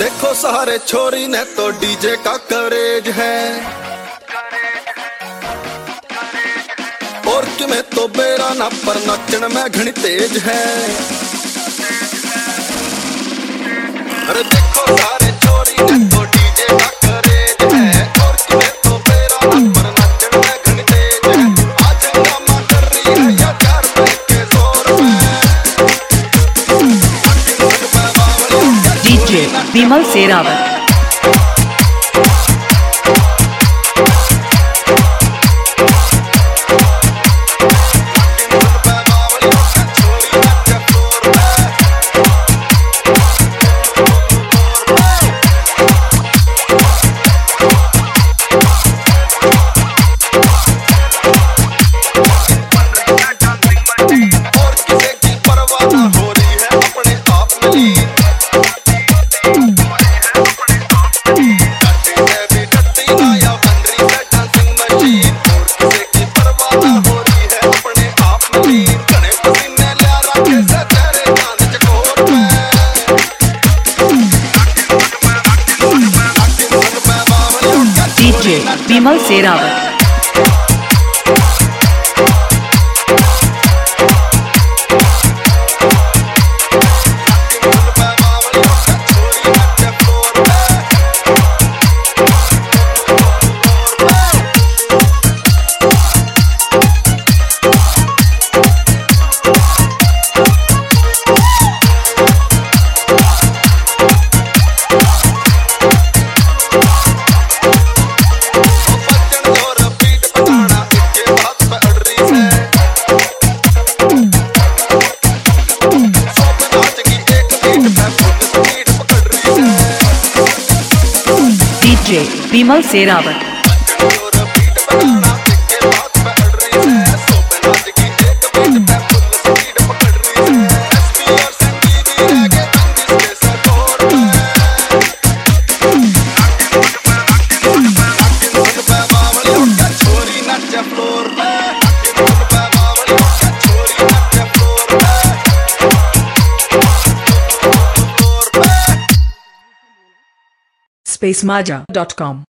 देखो सारे छोरी ने तो डीजे का करेज है। और कि तो बेरा ना पर नचण में घनी तेज है। अरे देखो सारे Vimal Sehrawat. DJ Vimal Sehrawat DJ Bimal Serawat. spacemaja.com.